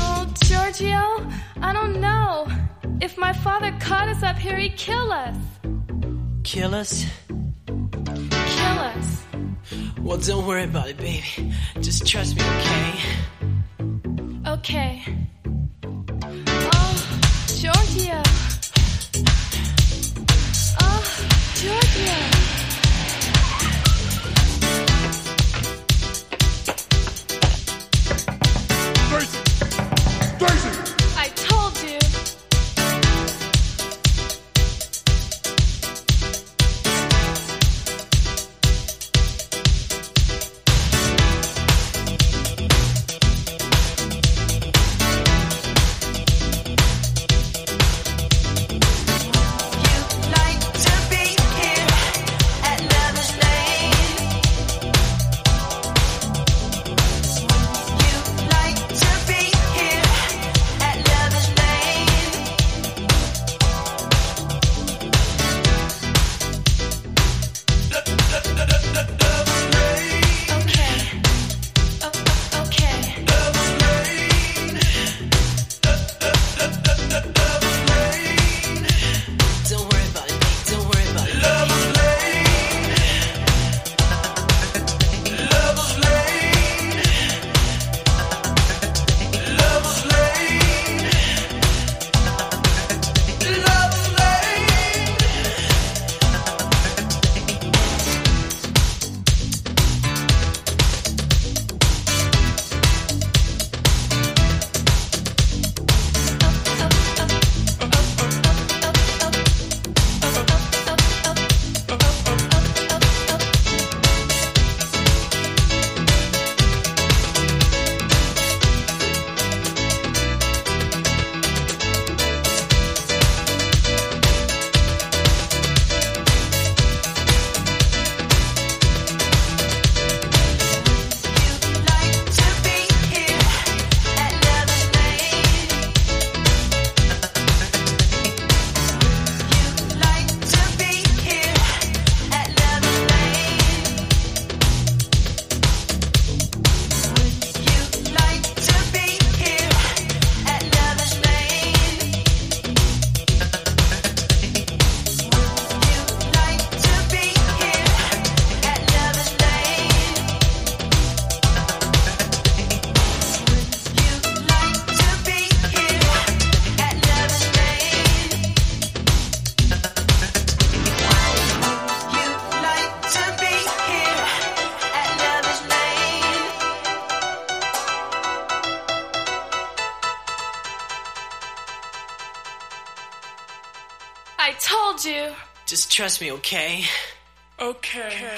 Oh, Giorgio, I don't know. If my father caught us up here, he'd kill us. Kill us? Kill us. Well, don't worry about it, baby. Just trust me, okay? Okay. Oh, Giorgio. I told you. Just trust me, okay? Okay.